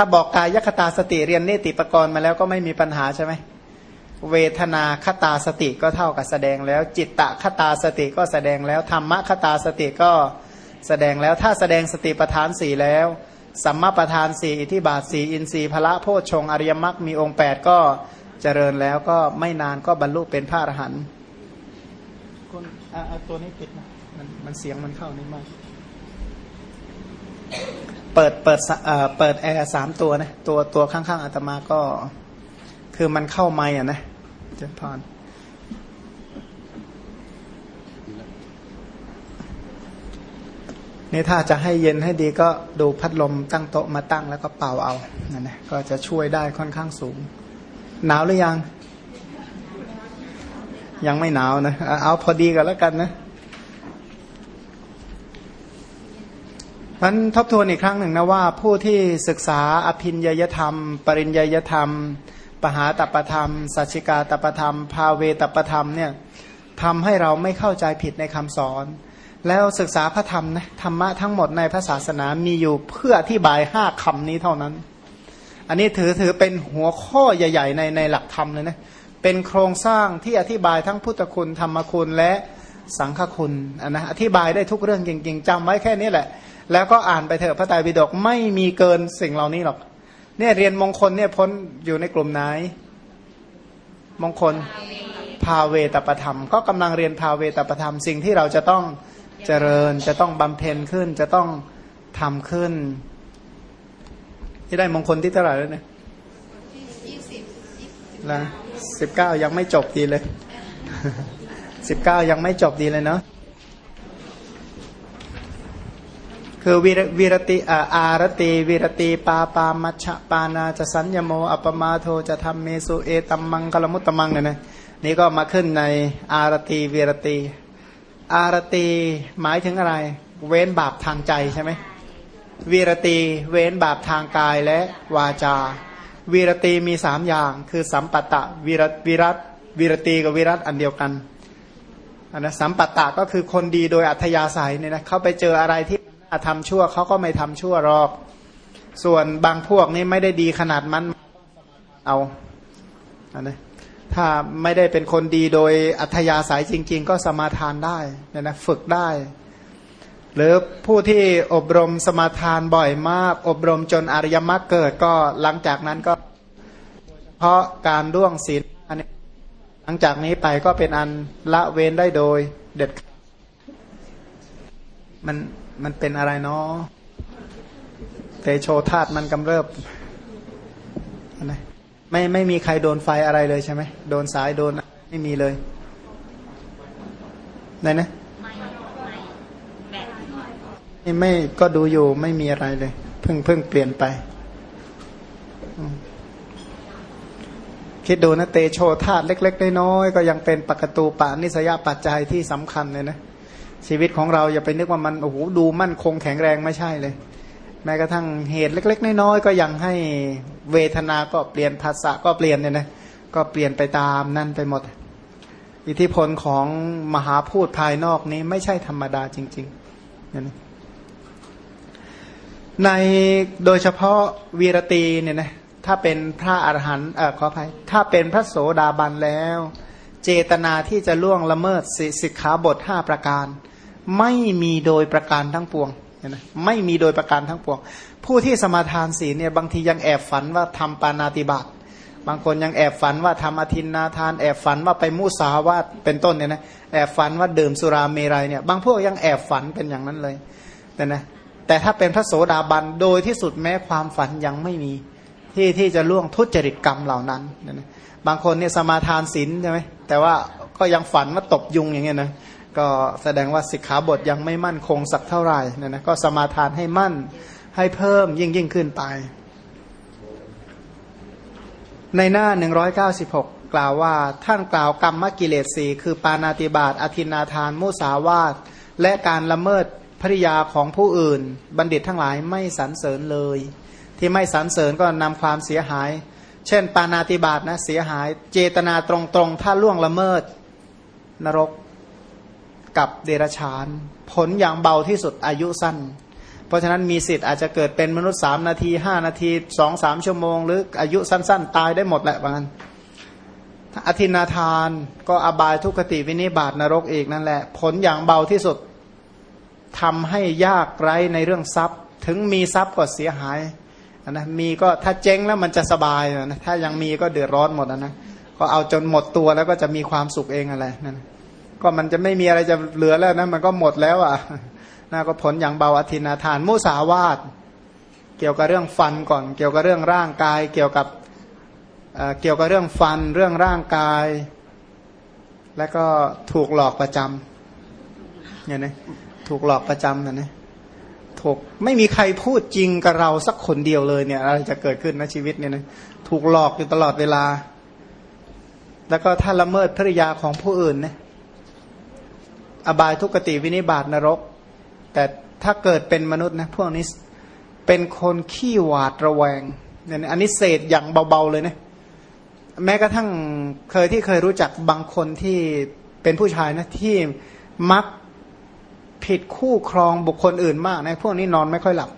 ถ้าบอกกายคตาสติเรียนเนติปกรณ์มาแล้วก็ไม่มีปัญหาใช่ไหมเวทนาคตาสติก็เท่ากับแสดงแล้ว จิตตะคตาสติก็แสดงแล้วธรรมะคตาสติก็แสดงแล้วถ้าแสดงสติปทานสี่แล้วสัมมาปทานสี่อิทิบาทสี่อินทรีย์พละโพชฌงอริยมรรคมีองค์แปดก็เจริญแล้วก็ไม่นานก็บรรลุเป็นพระอรหันต์คุณตัวนี้ปิดนะมันมันเสียงมันเข้านี่มาก เปิดเปิดเปิดแอร์สามตัวนะตัวตัวข้างๆอาตมาก็ คือมันเข้าไม่อะนะเจนพรนี่ถ้าจะให้เย็นให้ดีก็ดูพัดลมตั้งโต๊ะมาตั้งแล้วก็เป่าเอานั่นนะก็จะช่วยได้ค่อนข้างสูง หนาวหรือยัง ยังไม่หนาวนะ เอาพอดีกันแล้วกันนะ มันทบทวนอีกครั้งหนึ่งนะว่าผู้ที่ศึกษาอภินยยธรรม ปริญญยธรรม ปหาตปธรรม สัชิกาตปธรรม ภาเวตปธรรมเนี่ยทำให้เราไม่เข้าใจผิดในคำสอน แล้วศึกษาพระธรรมนะธรรมะทั้งหมดในพระศาสนามีอยู่เพื่ออธิบายห้าคำนี้เท่านั้น อันนี้ถือถือเป็นหัวข้อใหญ่ ๆ ในในหลักธรรมเลยนะเป็นโครงสร้างที่อธิบายทั้งพุทธคุณธรรมคุณและ สังฆคุณนนะอธิบายได้ทุกเรื่องจริงๆจำไว้แค่นี้แหละ แล้วก็อ่านไปเถอะพระไตรปิฎกไม่มีเกินสิ่งเหล่านี้หรอกเนี่ยเรียนมงคลเนี่ยพ้นอยู่ในกลุ่มไหน มงคลภาเวตประธรรม ก็กำลังเรียนภาเวตประธรรม สิ่งที่เราจะต้องเจริญจะต้องบำเพ็ญขึ้นจะต้องทำขึ้นที่ได้มงคลที่เท่าไหร่แล้วเนี่ยแล้วสิบเก้ายังไม่จบดีเลย สิบเก้ายังไม่จบดีเลยเนาะคือวิรติอารติวิรติปาปามัชปานาจะสัญญโมอัปมาโทจะทำเมสุเอตัมมังกลมุตตมังเนี่ยนะนี่ก็มาขึ้นในอารติวิรติ อารติหมายถึงอะไร เว้นบาปทางใจใช่ไหมวิรติเว้นบาปทางกายและวาจาวิรติมีสามอย่าง คือสัมปัตตะวิรวิรัตวิรติกับวิรัตอันเดียวกัน อันนะสัมปัตตะก็คือคนดีโดยอัธยาศัยเนี่ยนะเขาไปเจออะไรที่ทำชั่วเขาก็ไม่ทำชั่วหรอก ส่วนบางพวกนี้ไม่ได้ดีขนาดมันเอาอันนี้ถ้าไม่ได้เป็นคนดีโดยอัธยาศัยจริง ๆ ก็สมาทานได้นะนะฝึกได้ หรือผู้ที่อบรมสมาทานบ่อยมาก อบรมจนอริยมรรคเกิดก็หลังจากนั้นก็ เพราะการร่วงศีล ลังจากนี้ไปก็เป็นอันละเว้นได้โดยเด็ด มันมันเป็นอะไรเนาะเตโชธาตุมันกำเริบอะไรไม่ไม่มีใครโดนไฟอะไรเลยใช่ไหมโดนสายโดนไม่มีเลยไหนนะไม่ไม่ก็ดูอยู่ไม่มีอะไรเลย เพิ่งเพิ่งเปลี่ยนไป คิดดูนะเตโชธาตุเล็ก ๆ น้อยๆก็ยังเป็นปกตูปานิสยปัจจัยที่สำคัญเลยนะชีวิตของเราอย่าไปนึกว่ามันโอ้โหดูมั่นคงแข็งแรงไม่ใช่เลย แม้กระทั่งเหตุเล็ก ๆ น้อยๆก็ยังให้เวทนาก็เปลี่ยนภาษาก็เปลี่ยนเนี่ยนะก็เปลี่ยนไปตามนั่นไปหมด อิทธิพลของมหาพูดภายนอกนี้ไม่ใช่ธรรมดาจริงๆนี่ในโดยเฉพาะวีรตีเนี่ยนะ ถ้าเป็นพระอรหันต์เออขออภัยถ้าเป็นพระโสดาบันแล้ว เจตนาที่จะล่วงละเมิดสิกขาบทห้าประการ ไม่มีโดยประการทั้งปวงนะไม่มีโดยประการทั้งปวง ผู้ที่สมาทานศีลเนี่ยบางทียังแอบฝันว่าทำปานาติบาตบางคนยังแอบฝันว่าทำอธินนาทาน แอบฝันว่าไปมุสาวาตเป็นต้นเนี่ยนะแอบฝันว่าดื่มสุราเมรัยเนี่ยบางพวกยังแอบฝันเป็นอย่างนั้นเลยแต่นะแต่ถ้าเป็นพระโสดาบันโดยที่สุดแม้ความฝันยังไม่มี ที่ที่จะล่วงทุจริตกรรมเหล่านั้นนะบางคนเนี่ยสมาทานศีลใช่ไหมแต่ว่าก็ยังฝันว่าตบยุงอย่างเงี้ยนะก็แสดงว่าสิกขาบทยังไม่มั่นคงสักเท่าไหร่นะนะก็สมาทานให้มั่นให้เพิ่มยิ่งยิ่งขึ้นไป ในหน้า 196 กล่าวว่าท่านกล่าวกรรมมกิเลสสีคือปานาติบาตอธินาทาน มุสาวาตและการละเมิดภริยาของผู้อื่น บัณฑิตทั้งหลายไม่สรรเสริญเลย ที่ไม่สรรเสริญก็นำความเสียหาย เช่น ปานาติบาตนะเสียหาย เจตนาตรงๆ ถ้าล่วงละเมิด นรกกับเดรชาน ผลอย่างเบาที่สุดอายุสั้น เพราะฉะนั้นมีสิทธิ์อาจจะเกิดเป็นมนุษย์สามนาทีห้านาทีสองสามชั่วโมง หรืออายุสั้น ๆ ตายได้หมดแหละบางอันอธินาทานก็อบายทุกขติวินิบาตนรกอีกนั่นแหละ ผลอย่างเบาที่สุดทำให้ยากไร้ในเรื่องทรัพย์ ถึงมีทรัพย์ก็เสียหาย นะมีก็ถ้าเจ๊งแล้วมันจะสบายนะถ้ายังมีก็เดือดร้อนหมดนะก็เอาจนหมดตัวแล้วก็จะมีความสุขเองอะไรนั่นก็มันจะไม่มีอะไรจะเหลือแล้วนะมันก็หมดแล้วอะน่าก็ผลอย่างเบาอธินาทาน มุสาวาตเกี่ยวกับเรื่องฟันก่อน เกี่ยวกับเรื่องร่างกาย เกี่ยวกับเกี่ยวกับเรื่องฟันเรื่องร่างกาย แล้วก็ถูกหลอกประจำเนี่ยนะถูกหลอกประจำนะเนี่ย ถก ไม่มีใครพูดจริงกับเราสักคนเดียวเลยเนี่ยอะไรจะเกิดขึ้นนะชีวิตเนี่ยนะถูกหลอกอยู่ตลอดเวลา แล้วก็ถ้าละเมิดภริยาของผู้อื่นนะอบายทุกติวินิบาตนรก แต่ถ้าเกิดเป็นมนุษย์นะพวกนี้เป็นคนขี้หวาดระแวงเนี่ยอันนี้เศษอย่างเบาๆเลยนะแม้กระทั่งเคยที่เคยรู้จักบางคนที่เป็นผู้ชายนะที่มัก ผิดคู่ครองบุคคลอื่นมากนะพวกนี้นอนไม่ค่อยหลับ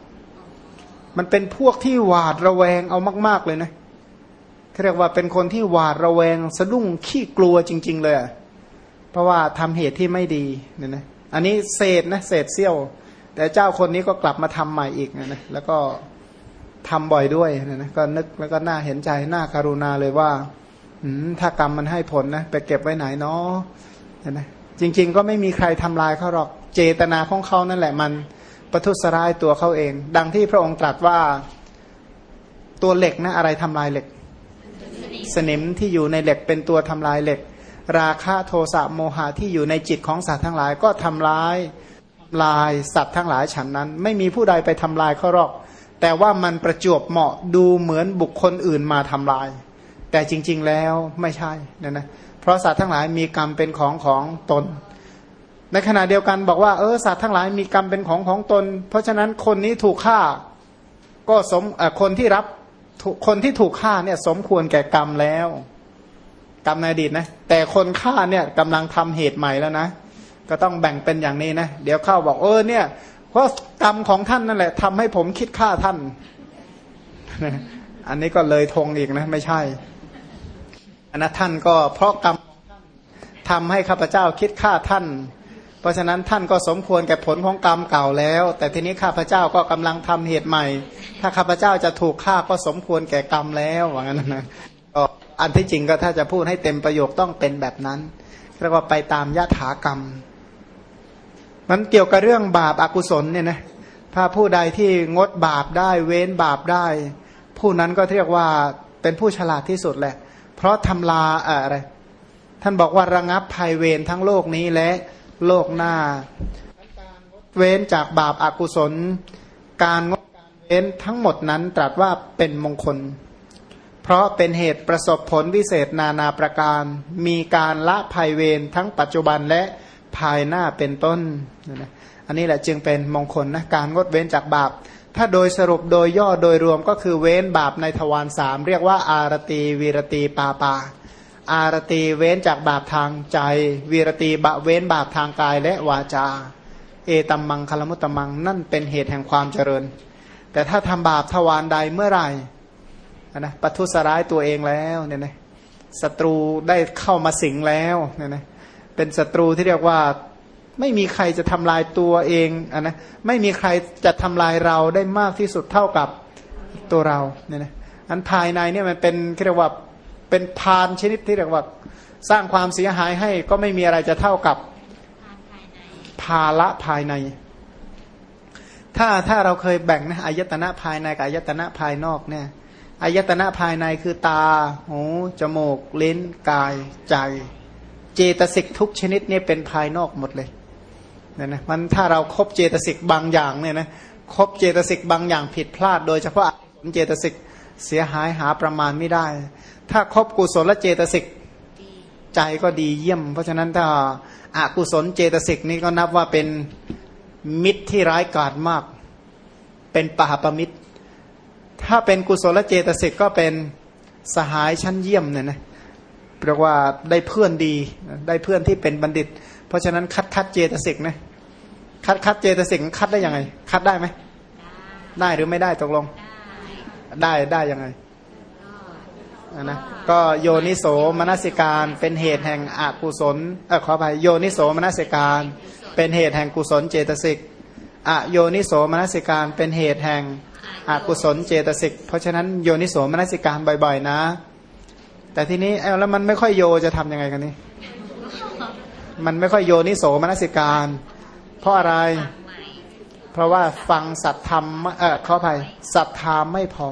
มันเป็นพวกที่หวาดระแวงเอามาก ๆเลยนะเรียกว่าเป็นคนที่หวาดระแวงสะดุ้งขี้กลัวจริง ๆ เลยเพราะว่าทำเหตุที่ไม่ดีเนี่ยนะอันนี้เศษนะเศษเสี้ยว แต่เจ้าคนนี้ก็กลับมาทำใหม่อีกนะแล้วก็ทำบ่อยด้วยนะนะก็นึกแล้วก็น่าเห็นใจน่าการุณาเลยว่าถ้ากรรมมันให้ผลนะไปเก็บไว้ไหนเนาะนะจริง ๆ ก็ไม่มีใครทำลายเขาหรอก เจตนาของเขานั่นแหละมันประทุษร้ายตัวเขาเอง ดังที่พระองค์ตรัสว่าตัวเหล็กนะอะไรทำลายเหล็ก สนิมที่อยู่ในเหล็กเป็นตัวทำลายเหล็ก ราคะโทสะโมหะที่อยู่ในจิตของสัตว์ทั้งหลายก็ทำลายลายสัตว์ทั้งหลายฉันนั้น ไม่มีผู้ใดไปทำลายเขาหรอก แต่ว่ามันประจวบเหมาะดูเหมือนบุคคลอื่นมาทำลาย แต่จริง ๆแล้วไม่ใช่นะนะเพราะสัตว์ทั้งหลายมีกรรมเป็นของของตน ในขณะเดียวกันบอกว่าเออสัตว์ทั้งหลายมีกรรมเป็นของของตน เพราะฉะนั้นคนนี้ถูกฆ่า ก็สมคนที่รับคนที่ถูกฆ่าเนี่ยสมควรแก่กรรมแล้ว กรรมในอดีตนะ แต่คนฆ่าเนี่ยกำลังทำเหตุใหม่แล้วนะ ก็ต้องแบ่งเป็นอย่างนี้นะ เดี๋ยวเข้าบอกเออเนี่ย เพราะกรรมของท่านนั่นแหละทำให้ผมคิดฆ่าท่าน อันนี้ก็เลยทงอีกนะ ไม่ใช่อันนั้นท่านก็เพราะกรรมท่านทำให้ข้าพเจ้าคิดฆ่าท่าน เพราะฉะนั้นท่านก็สมควรแก่ผลของกรรมเก่าแล้ว แต่ทีนี้ข้าพเจ้าก็กำลังทำเหตุใหม่ ถ้าข้าพเจ้าจะถูกฆ่าก็สมควรแก่กรรมแล้วว่างั้นนะก็อันที่จริงก็ถ้าจะพูดให้เต็มประโยคต้องเป็นแบบนั้นเรียกว่าไปตามยถากรรม มันเกี่ยวกับเรื่องบาปอากุศลเนี่ยนะถ้าผู้ใดที่งดบาปได้เว้นบาปได้ ผู้นั้นก็เรียกว่าเป็นผู้ฉลาดที่สุดแหละ เพราะทำลาอะไร ท่านบอกว่าระงับภัยเวรทั้งโลกนี้และ โลกหน้า เว้นจากบาปอากุศล การงดการเว้นทั้งหมดนั้นตรัสว่าเป็นมงคล เพราะเป็นเหตุประสบผลวิเศษนานาประการ มีการละภัยเวรทั้งปัจจุบันและภายหน้าเป็นต้น อันนี้แหละจึงเป็นมงคลนะการงดเว้นจากบาป ถ้าโดยสรุปโดยย่อโดยรวมก็คือเว้นบาปในทวารสามเรียกว่าอารตีวีรตีปาปา อารตีเว้นจากบาปทางใจ วีรตีบะเว้นบาปทางกายและวาจา เอตัมมังคลมุตตมัง นั่นเป็นเหตุแห่งความเจริญ แต่ถ้าทำบาปทวารใดเมื่อไหร่นะปัทุสร้ายตัวเองแล้วเนี่ยนะศัตรูได้เข้ามาสิงแล้วเนี่ยนะเป็นศัตรูที่เรียกว่าไม่มีใครจะทำลายตัวเองอนะไม่มีใครจะทำลายเราได้มากที่สุดเท่ากับตัวเราเนี่ยนะอันภายในเนี่ยมันเป็นเรียกว่า เป็นพานชนิดที่เรียกว่า สร้างความเสียหายให้ก็ไม่มีอะไรจะเท่ากับภาละภายใน ถ้าถ้าเราเคยแบ่งนะอายตนะภายในกับอายตนะภายนอกเนี่ยอายตนะภายในคือตา หู จมูก ลิ้น กาย ใจ เจตสิกทุกชนิดเนี่ยเป็นภายนอกหมดเลยเนี่ยนะมันถ้าเราครบเจตสิกบางอย่างเนี่ยนะครบเจตสิกบางอย่างผิดพลาด โดยเฉพาะเจตสิก เสียหายหาประมาณไม่ได้ ถ้าครบกุศลและเจตสิกใจก็ดีเยี่ยม เพราะฉะนั้นถ้าอากุศลเจตสิกนี้ก็นับว่าเป็นมิตรที่ร้ายกาจมาก เป็นปาปมิตร ถ้าเป็นกุศลและเจตสิกก็เป็นสหายชั้นเยี่ยมเนี่ยนะเรียกว่าได้เพื่อนดีได้เพื่อนที่เป็นบัณฑิต เพราะฉะนั้นคัดคัดเจตสิกนะคัดคัดเจตสิกคัดได้ยังไง คัดได้ไหมได้หรือไม่ได้ตกลงได้ได้ยังไงนะก็โยนิโสมนสิการเป็นเหตุแห่งอกุศลเออขออภัยโยนิโสมนสิการเป็นเหตุแห่งกุศลเจตสิกอโยนิโสมนสิการเป็นเหตุแห่งอกุศลเจตสิก เพราะฉะนั้นโยนิโสมนสิการบ่อย ๆ นะ แต่ทีนี้เอาแล้วมันไม่ค่อยโยจะทํำยังไงกันนี่มันไม่ค่อยโยนิโสมนสิการ เพราะอะไร เพราะว่าฟังสัตธรรมเออขออภัยศรัทธาไม่พอ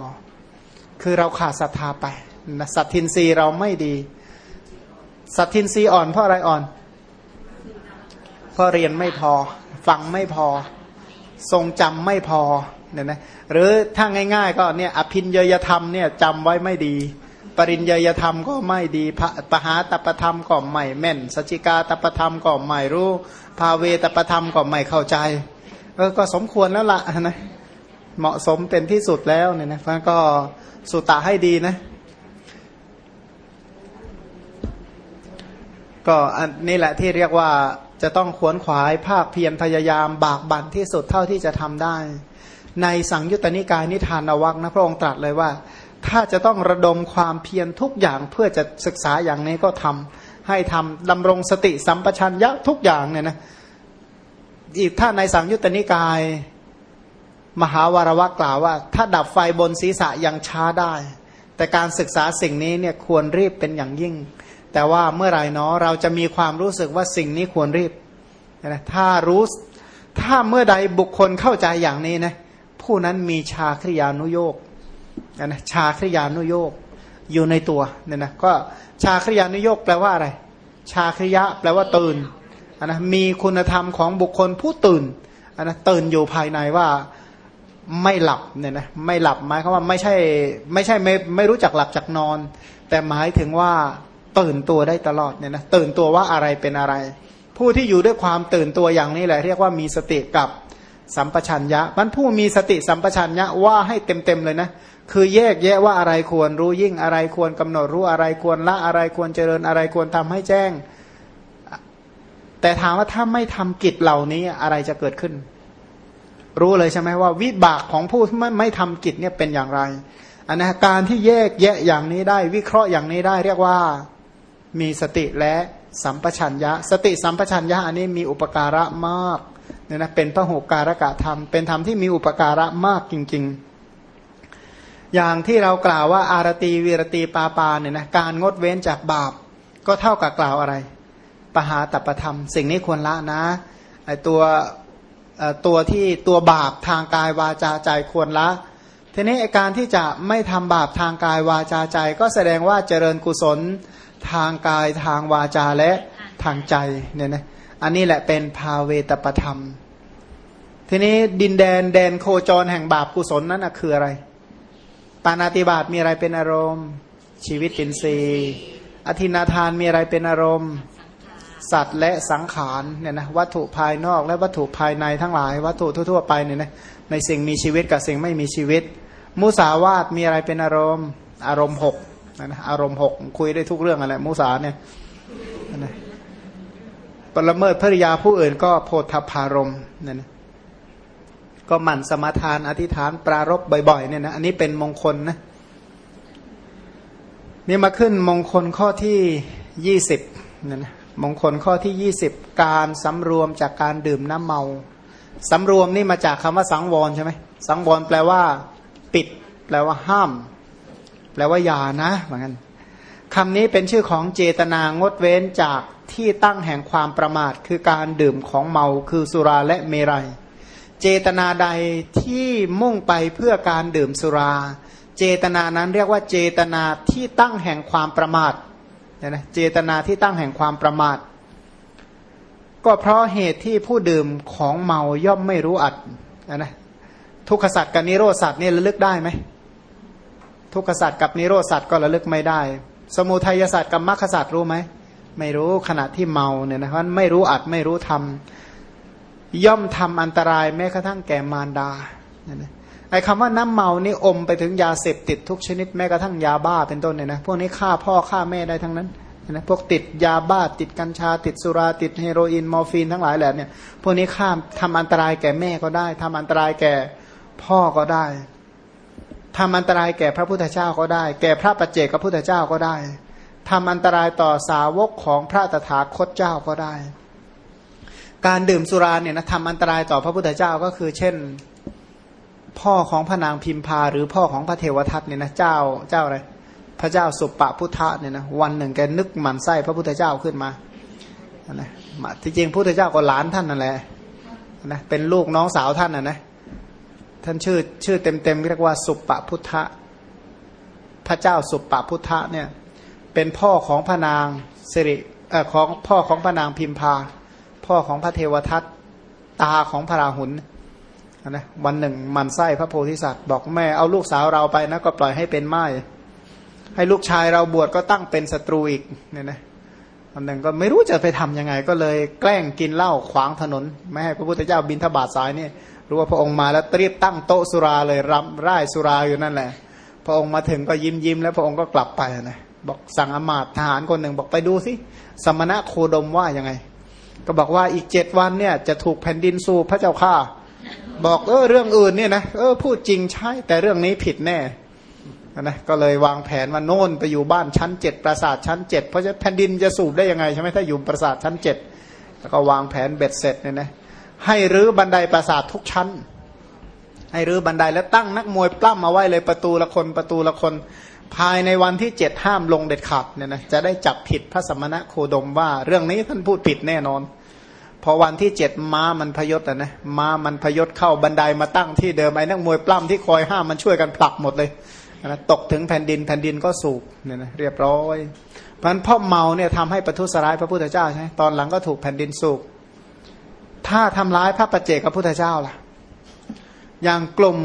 คือเราขาดศรัทธาไปนะสัตทินรีเราไม่ดี สัตทินรีอ่อนเพราะอะไรอ่อน เพราะเรียนไม่พอ ฟังไม่พอ ทรงจำไม่พอเนี่ยนะหรือถ้าง่าย ๆ ก็เนี่ยอภินยยธรรมเนี่ยจำไว้ไม่ดี ปริญญยธรรมก็ไม่ดีพระปหาตปธรรมก็ไม่แม่นสัจจิกาตปธรรมก็ไม่รู้ ภาเวตปธรรมก็ไม่เข้าใจ เออก็สมควรแล้วละนะเหมาะสมเป็นที่สุดแล้วเนี่ยนะเพราะก็สุตะให้ดีนะ ก็อันนี้แหละที่เรียกว่าจะต้องขวนขวายภาคเพียรพยายามบากบั่นที่สุดเท่าที่จะทำได้ ในสังยุตตนิกายนิทานอวักนะพระองค์ตรัสเลยว่า ถ้าจะต้องระดมความเพียรทุกอย่างเพื่อจะศึกษาอย่างนี้ก็ทำให้ทำดำรงสติสัมปชัญญะทุกอย่างเนี่ยนะ อีกถ้าในสังยุตตนิกาย มหาวารวะกล่าวว่า ถ้าดับไฟบนศีรษะยังช้าได้ แต่การศึกษาสิ่งนี้เนี่ยควรรีบเป็นอย่างยิ่ง แต่ว่าเมื่อไหร่เนาะเราจะมีความรู้สึกว่าสิ่งนี้ควรรีบนะถ้ารู้ถ้าเมื่อใดบุคคลเข้าใจอย่างนี้นะผู้นั้นมีชาคริยานุโยกนะชาคริยานุโยกอยู่ในตัวเนี่ยนะก็ชาคริยานุโยกแปลว่าอะไร ชาคริยะแปลว่าตื่น นนะมีคุณธรรมของบุคคลผู้ตื่นนนะตื่นอยู่ภายในว่าไม่หลับเนี่ยนะไม่หลับหมายความว่าไม่ใช่ไม่ใช่ไม่ไม่รู้จักหลับจากนอน แต่หมายถึงว่าตื่นตัวได้ตลอดเนี่ยนะตื่นตัวว่าอะไรเป็นอะไร ผู้ที่อยู่ด้วยความตื่นตัวอย่างนี้แหละเรียกว่ามีสติกับสัมปชัญญะมันผู้มีสติสัมปชัญญะว่าให้เต็มๆเลยนะคือแยกแยะว่าอะไรควรรู้ยิ่งอะไรควรกำหนดรู้อะไรควรละอะไรควรเจริญอะไรควรทำให้แจ้ง แต่ถามว่าถ้าไม่ทำกิจเหล่านี้อะไรจะเกิดขึ้น รู้เลยใช่ไหมว่า วิบากของผู้ไม่ไม่ทำกิจเนี่ยเป็นอย่างไรอันนะการที่แยกแยะอย่างนี้ได้ วิเคราะห์อย่างนี้ได้ เรียกว่ามีสติและสัมปชัญญะ สติสัมปชัญญะอันนี้มีอุปการะมากเนี่ยนะเป็นพระหุการกะธรรม เป็นธรรมที่มีอุปการะมากจริง ๆ อย่างที่เรากล่าวว่าอารตีวีรตีปาปาเนี่ยนะการงดเว้นจากบาปก็เท่ากับกล่าวอะไร ปหาตัปธรรม สิ่งนี้ควรละนะไอตัวตัวที่ตัวบาปทางกายวาจาใจควรละ ทีนี้การที่จะไม่ทำบาปทางกายวาจาใจ ก็แสดงว่าเจริญกุศลทางกายทางวาจาและทางใจเนี่ยนะอันนี้แหละเป็นภาเวตประธรรม ทีนี้ดินแดนแดนโคจรแห่งบาปกุศลนั้นคืออะไร ปานาติบาตมีอะไรเป็นอารมณ์ ชีวิตปินรีอธินาทานมีอะไรเป็นอารมณ์ สัตว์และสังขารเนี่ยนะวัตถุภายนอกและวัตถุภายในทั้งหลาย วัตถุทั่ว ๆ ไปเนี่ยนะในสิ่งมีชีวิตกับสิ่งไม่มีชีวิต มุสาวาตมีอะไรเป็นอารมณ์ อารมณ์หกนะอารมณ์หกคุยได้ทุกเรื่องอะไรมุสาเนี่ยนะปรเมิดภริยาผู้อื่นก็โพธพารมเนี่ยนะก็หมั่นสมาทานอธิษฐานปรารบบ่อยๆเนี่ยนะอันนี้เป็นมงคลนะนี่มาขึ้นมงคลข้อที่ยี่สิบเนี่ยนะ มงคลข้อที่ยี่สิบการสำรวมจากการดื่มน้ำเมาสำรวมนี่มาจากคำว่าสังวรใช่ไหมสังวรแปลว่า ปิด แปลว่าห้าม แปลว่าอย่านะเหมือนกันคำนี้เป็นชื่อของเจตนางดเว้นจากที่ตั้งแห่งความประมาท คือการดื่มของเมาคือสุราและเมรยัย เจตนาใดที่มุ่งไปเพื่อการดื่มสุรา เจตนานั้นเรียกว่าเจตนาที่ตั้งแห่งความประมาท เนี่ยนะเจตนาที่ตั้งแห่งความประมาท ก็เพราะเหตุที่ผู้ดื่มของเมาย่อมไม่รู้อัดนะทุกขสัตว์กับนิโรสัตว์นี่ระลึกได้ไหมทุกขสัตว์กับนิโรสัตว์ก็ระลึกไม่ได้ สมุทัยสัตว์กับมรรคสัตว์รู้ไหมไม่รู้ขณะที่เมาเนี่ยนะเพราะไม่รู้อัดไม่รู้ทำย่อมทำอันตรายแม้กระทั่งแก่มารดาเนี่ย ไอ้คำว่าน้ำเมานี่อมไปถึงยาเสพติดทุกชนิดแม้กระทั่งยาบ้าเป็นต้นเนี่ยนะพวกนี้ฆ่าพ่อฆ่าแม่ได้ทั้งนั้นนะพวกติดยาบ้าติดกัญชา ติดสุราติดเฮโรอีนมอร์ฟีนทั้งหลายแหละเนี่ยพวกนี้ฆ่าทำอันตรายแก่แม่ก็ได้ทำอันตรายแก่พ่อก็ได้ทำอันตรายแก่พระพุทธเจ้าก็ได้ แก่พระปัจเจกพระพุทธเจ้าก็ได้ทำอันตรายต่อสาวกของพระตถาคตเจ้าก็ได้ การดื่มสุราเนี่ยนะทำอันตรายต่อพระพุทธเจ้าก็คือ เช่น พ่อของพระนางพิมพา หรือพ่อของพระเทวทัตเนี่ยนะเจ้าเจ้าอะไรพระเจ้าสุปปพุทธะเนี่ยนะวันหนึ่งแกนึกหมันไส้พระพุทธเจ้าขึ้นมานะที่จริงพระพุทธเจ้าก็หลานท่านนั่นแหละนะเป็นลูกน้องสาวท่านนะนะท่านชื่อชื่อเต็มๆเรียกว่าสุปปพุทธะพระเจ้าสุปปพุทธะเนี่ยเป็นพ่อของพระนางสิริเอ่อของพ่อของพระนางพิมพา พ่อของพระเทวทัตตาของพระราหุล นะวันหนึ่งมันไส้พระโพธิสัตว์ บอกแม่เอาลูกสาวเราไปนะก็ปล่อยให้เป็นไม้ให้ลูกชายเราบวชก็ตั้งเป็นศัตรูอีกเนี่ยนะวันหนึ่งก็ไม่รู้จะไปทํำยังไง ก็เลยแกล้งกินเหล้าขวางถนนไม่ให้พระพุทธเจ้าบินทบาทสายนี่รู้ว่าพระองค์มาแล้วเรีบตั้งโต๊ะสุราเลยรำร่ายสุราอยู่นั่นแหละ พระองค์มาถึงก็ยิ้มยิ้มแล้วพระองค์ก็กลับไปนะบอกสั่งอมาตทหารคนหนึ่งบอกไปดูสิสมณะโคดมว่ายังไง ก็บอกว่าอีกเจ็ดวันเนี่ยจะถูกแผ่นดินสูบพระเจ้าข้า บอกเออเรื่องอื่นเนี่ยนะเออพูดจริงใช่แต่เรื่องนี้ผิดแน่นะก็เลยวางแผนว่าโน่นไปอยู่บ้านชั้นเจ็ดปราสาทชั้นเจ็ดเพราะจะแผ่นดินจะสูบได้ยังไงใช่ไหมถ้าอยู่ปราสาทชั้นเจ็ดแล้วก็วางแผนเบ็ดเสร็จเนี่ยนะให้รื้อบันไดปราสาททุกชั้น ให้รื้อบันไดแล้วตั้งนักมวยปล้ำมาไว้เลยประตูละคนประตูละคนภายในวันที่เจ็ดห้ามลงเด็ดขาดเนี่ยนะจะได้จับผิดพระสมณะโคดมว่าเรื่องนี้ท่านพูดผิดแน่นอน พอวันที่เจ็ดม้ามันพยศนะม้ามันพยศเข้าบันไดมาตั้งที่เดิมไอ้นักมวยปล้ำที่คอยห้ามมันช่วยกันผลักหมดเลยนะตกถึงแผ่นดินแผ่นดินก็สูบเนี่ยนะเรียบร้อยเพราะนั้นพ่อเมาเนี่ยทำให้ประทุษร้ายพระพุทธเจ้าใช่ไหมตอนหลังก็ถูกแผ่นดินสูบถ้าทำร้ายพระปัจเจกพระพุทธเจ้าล่ะ อย่างกลุ่ม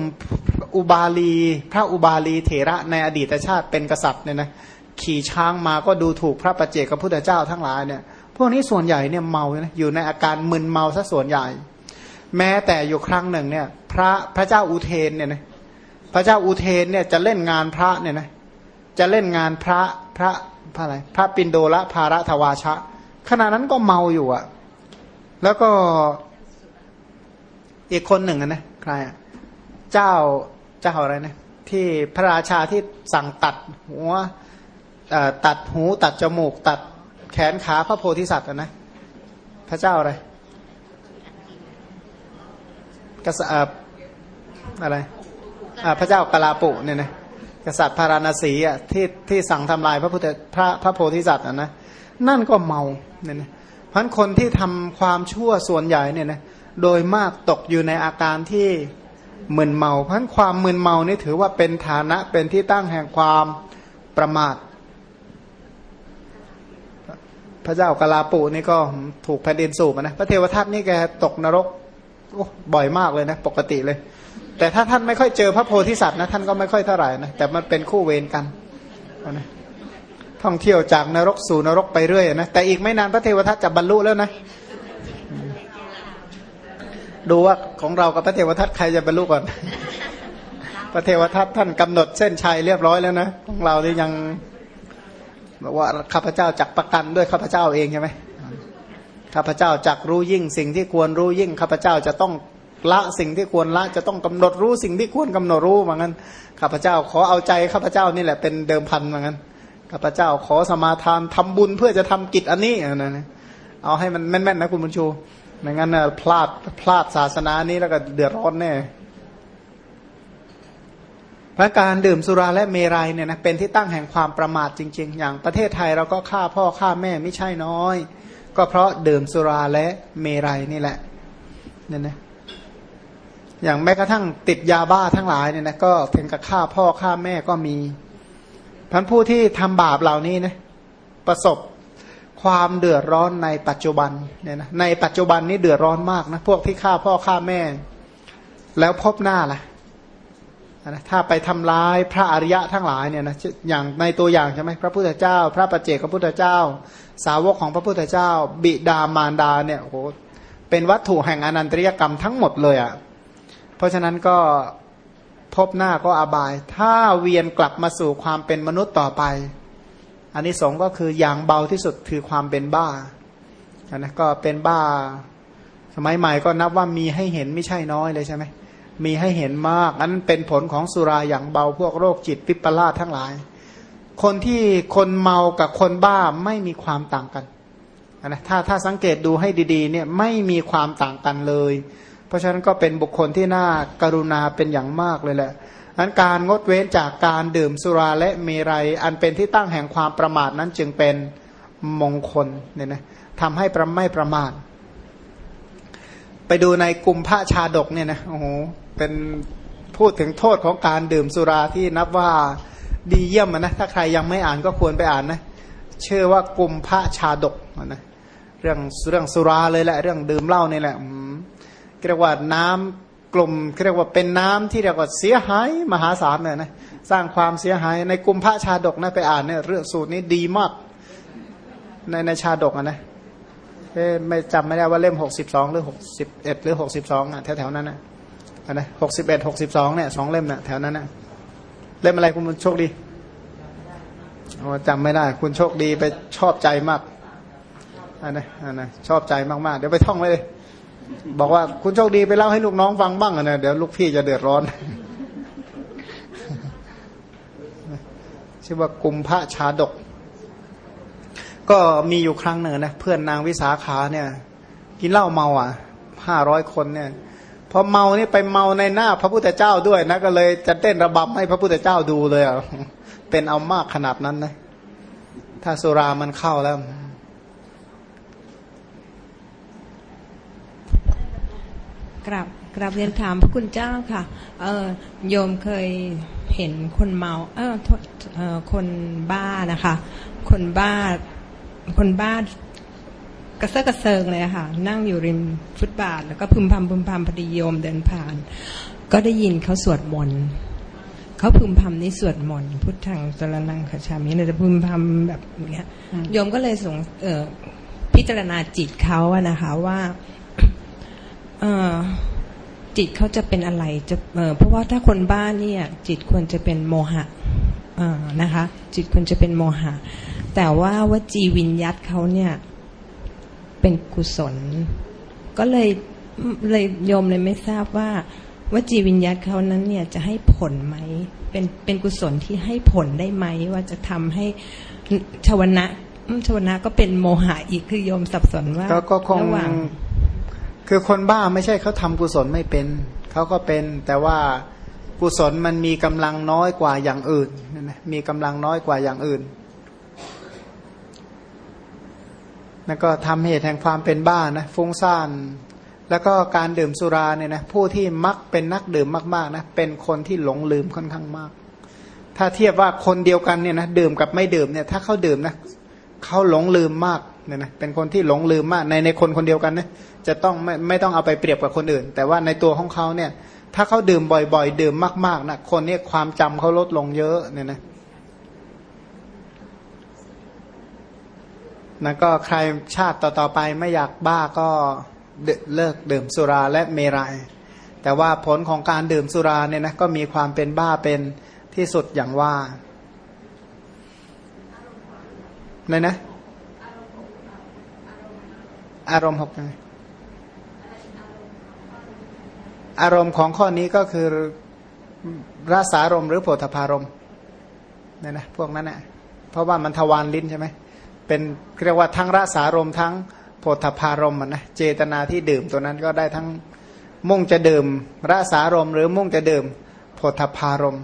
อุบาลี พระอุบาลีเถระในอดีตชาติเป็นกษัตริย์เนี่ยนะขี่ช้างมาก็ดูถูกพระปัจเจกพระพุทธเจ้าทั้งหลายเนี่ย พวกนี้ส่วนใหญ่เนี่ยเมาอยู่ในอาการมึนเมาซะส่วนใหญ่ แม้แต่อยู่ครั้งหนึ่งเนี่ยพระพระเจ้าอุเทนเนี่ยนะพระเจ้าอุเทนเนี่ยจะเล่นงานพระเนี่ยนะจะเล่นงานพระพระพระอะไรพระปินโดละภาระทวาชะ ขณะนั้นก็เมาอยู่อะแล้วก็อีกคนหนึ่งนะใครอะเจ้าเจ้าอะไรนะที่พระราชาที่สั่งตัดหัวตัดหูตัดจมูก ตัด แขนขาพระโพธิสัตว์นะพระเจ้าอะไรกษัตริย์อะไรพระเจ้ากลาปุเนี่ยนะกษัตริย์พาราณสีอะที่ที่สั่งทำลายพระพุทธพระพระโพธิสัตว์นะนั่นก็เมาเนี่ยนะพันคนที่ทำความชั่วส่วนใหญ่เนี่ยนะโดยมากตกอยู่ในอาการที่มึนเมาเพราะความมึนเมานี่ถือว่าเป็นฐานะเป็นที่ตั้งแห่งความประมาท พระเจ้ากลาปุนี่ก็ถูกแผ่นดินสูบนะพระเทวทัตนี่แกตกนรกบ่อยมากเลยนะ ปกติเลย แต่ถ้าท่านไม่ค่อยเจอพระโพธิสัตว์นะท่านก็ไม่ค่อยเท่าไหร่นะแต่มันเป็นคู่เวรกันนะท่องเที่ยวจากนรกสู่นรกไปเรื่อยนะแต่อีกไม่นานพระเทวทัตจะบรรลุแล้วนะ ดูว่าของเรากับพระเทวทัตใครจะบรรลุก่อน พระเทวทัตท่านกำหนดเส้นชัยเรียบร้อยแล้วนะของเราที่ยัง บอกว่าข้าพเจ้าจักประกันด้วยข้าพเจ้าเองใช่ไหมข้าพเจ้าจักรู้ยิ่งสิ่งที่ควรรู้ยิ่งข้าพเจ้าจะต้องละสิ่งที่ควรละจะต้องกำหนดรู้สิ่งที่ควรกำหนดรู้เหมือนกันข้าพเจ้าขอเอาใจข้าพเจ้านี่แหละเป็นเดิมพันเหมือนกันข้าพเจ้าขอสมาทานทำบุญเพื่อจะทำกิจอันนี้นะเอาให้มันแม่นๆนะคุณบุญชูไม่งั้นพลาดพลาดศาสนานี้แล้วก็เดือดร้อนแน่ พระการดื่มสุราและเมรัยเนี่ยนะเป็นที่ตั้งแห่งความประมาทจริง ๆ อย่างประเทศไทยเราก็ฆ่าพ่อฆ่าแม่ไม่ใช่น้อย ก็เพราะดื่มสุราและเมรัยนี่แหละเนี่ยนะอย่างแม้กระทั่งติดยาบ้าทั้งหลายเนี่ยนะก็ถึงกับฆ่าพ่อฆ่าแม่ก็มีพันผู้ที่ทำบาปเหล่านี้นะประสบความเดือดร้อนในปัจจุบันเนี่ยนะในปัจจุบันนี้เดือดร้อนมากนะพวกที่ฆ่าพ่อฆ่าแม่ แล้วพบหน้าล่ะ นะถ้าไปทำร้ายพระอริยะทั้งหลายเนี่ยนะอย่างในตัวอย่างใช่ไหมพระพุทธเจ้า พระปัจเจกพระพุทธเจ้า สาวกของพระพุทธเจ้า บิดามารดาเนี่ยโอ้โหเป็นวัตถุแห่งอนันตริยกรรมทั้งหมดเลยอะ่ะเพราะฉะนั้นก็พบหน้าก็อบาย ถ้าเวียนกลับมาสู่ความเป็นมนุษย์ต่อไปอันนี้สงก็คืออย่างเบาที่สุดคือความเป็นบ้านะก็เป็นบ้า สมัยใหม่ก็นับว่ามีให้เห็นไม่ใช่น้อยเลยใช่ไหม มีให้เห็นมากอันเป็นผลของสุราอย่างเบาพวกโรคจิตวิปลาสทั้งหลาย คนที่คนเมากับคนบ้าไม่มีความต่างกันนะถ้าถ้าสังเกตดูให้ดีๆเนี่ยไม่มีความต่างกันเลย เพราะฉะนั้นก็เป็นบุคคลที่น่ากรุณาเป็นอย่างมากเลยแหละนั้นการงดเว้นจากการดื่มสุราและเมรัย อันเป็นที่ตั้งแห่งความประมาทนั้นจึงเป็นมงคลเนี่ยนะทำให้ประไม่ประมาท ไปดูในกลุ่มพระชาดกเนี่ยนะโอ้โหเป็นพูดถึงโทษของการดื่มสุราที่นับว่าดีเยี่ยมนะถ้าใครยังไม่อ่านก็ควรไปอ่านนะเชื่อว่ากลุ่มพระชาดกนะเรื่องเรื่องสุราเลยแหละ เรื่องดื่มเหล้านี่แหละเรียกว่าน้ำกลุ่มเรียกว่าเป็นน้ำที่เรียกว่าเสียหายมหาศาลเนี่ยนะสร้างความเสียหายในกลุ่มพระชาดกนะไปอ่านเนี่ยเรื่องสูตรนี้ดีมากในในชาดกนะ ไม่จำไม่ได้ว่าเล่มหกสิบสองหรือหกสิบเอ็ดหรือหกสิบสองอะแถวๆนั้นนะนะหกสิบเอ็ดหกสิบสองเนี่ยสองเล่มนะ่ะแถวนั้นนะเล่มอะไรคุณโชคดีจำไม่ได้ คุณโชคดีไปชอบใจมากอันนะอันนะชอบใจมากๆ เดี๋ยวไปท่องไว้เลย บอกว่าคุณโชคดีไปเล่าให้ลูกน้องฟังบ้างนะเดี๋ยวลูกพี่จะเดือดร้อนชื่อว่ากุมพระชาดก ก็มีอยู่ครั้งหนึ่งนะเพื่อนนางวิสาขาเนี่ย กินเหล้าเมาอะห้าร้อยคนเนี่ยพอเมานี่ไปเมาในหน้าพระพุทธเจ้าด้วยนะก็เลยจะเต้นระบำให้พระพุทธเจ้าดูเลยอะเป็นเอามากขนาดนั้นนะถ้าสุรามันเข้าแล้วกราบกราบเรียนถามพระคุณเจ้าค่ะเออโยมเคยเห็นคนเมา เออคนบ้านะคะ คนบ้า คนบ้านกระเซาะกระเซิงเลยค่ะ นั่งอยู่ริมฟุตบาท แล้วก็พึมพำพึมพำพอดีโยมเดินผ่าน ก็ได้ยินเขาสวดมนต์เขาพึมพำนี่สวดมนต์พุทธังสรนังขชามิเนี่ยจะพึมพำแบบเนี้ยโยมก็เลยสงเออพิจารณาจิตเขาอะนะคะว่าจิตเขาจะเป็นอะไรจะเพราะว่าถ้าคนบ้านเนี่ย จิตควรจะเป็นโมหะนะคะ จิตควรจะเป็นโมหะ แต่ว่าวจีวิญยัตเขาเนี่ย เป็นกุศล ก็เลยเลยโยมเลยไม่ทราบว่าวจีวิญญาตเขานั้นเนี่ยจะให้ผลไหม เป็นเป็นกุศลที่ให้ผลได้ไหม ว่าจะทำให้ชวนะชวนะก็เป็นโมหะอีกคือโยมสับสนว่าระหว่างคือคนบ้าไม่ใช่เขาทำกุศลไม่เป็น เขาก็เป็น แต่ว่ากุศลมันมีกำลังน้อยกว่าอย่างอื่นนะมีกำลังน้อยกว่าอย่างอื่น นั่นก็ทำเหตุแห่งความเป็นบ้านะฟุ้งซ่านแล้วก็การดื่มสุราเนี่ยนะผู้ที่มักเป็นนักดื่มมากๆนะเป็นคนที่หลงลืมค่อนข้างมาก ถ้าเทียบว่าคนเดียวกันเนี่ยนะดื่มกับไม่ดื่มเนี่ยถ้าเขาดื่มนะเขาหลงลืมมากเนี่ยนะเป็นคนที่หลงลืมมากในในคนคนเดียวกันนะจะต้องไม่ไม่ต้องเอาไปเปรียบกับคนอื่น แต่ว่าในตัวของเขาเนี่ยถ้าเขาดื่มบ่อย ๆ ดื่มมากๆนะคนนี้ความจำเขาลดลงเยอะเนี่ยนะ นั่นก็ใครชาติต่อๆไปไม่อยากบ้าก็เลิกดื่มสุราและเมรยัย แต่ว่าผลของการดื่มสุราเนี่ยนะก็มีความเป็นบ้าเป็นที่สุดอย่างว่าเลยนะ อารมณ์หกไงอารมณ์ของข้อนี้ก็คือรัสารมหรือโพธพารมเนี่ยนะพวกนั้นนะ่ยเพราะว่ามันทวารลิ้นใช่ไหม เป็นเรียกว่าทั้งรัสารมทั้งโพธพารมนะเจตนาที่ดื่มตัวนั้นก็ได้ทั้งมุ่งจะดื่มรัสารมหรือมุ่งจะดื่มโพธพารม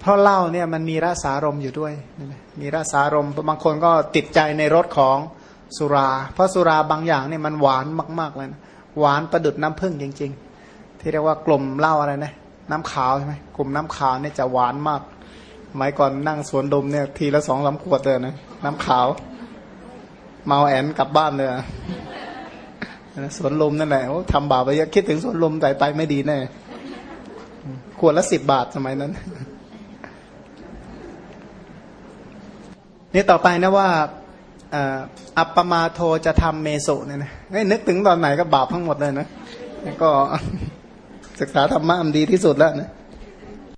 เพราะเหล้าเนี่ยมันมีรัสารมอยู่ด้วยมีรัสารมบางคนก็ติดใจในรสของสุรา เพราะสุราบางอย่างเนี่ยมันหวานมาก ๆเลยนะหวานประดุดน้ำผึ้งจริง ๆ ที่เรียกว่ากลุ่มเหล้าอะไรนะน้ำขาวใช่ไหมกลุ่มน้ำขาวเนี่ยจะหวานมากหมายก่อนนั่งสวนดมเนี่ยทีละสองสาขวดเลยนะน้ำขาว เมาแอนกลับบ้านเลยสวนลมนั่นแหละทำบาปไปเยอะคิดถึงสวนลมแต่ไปไม่ดีแน่ขวดละสิบบาทสมัยนั้น นี่ต่อไปนะว่าอัปปมาโทจะทำเมโสเนี่ยนะนึกถึงตอนไหนก็บาปทั้งหมดเลยนะก็ศึกษาธรรมะมันดีที่สุดแล้วนะ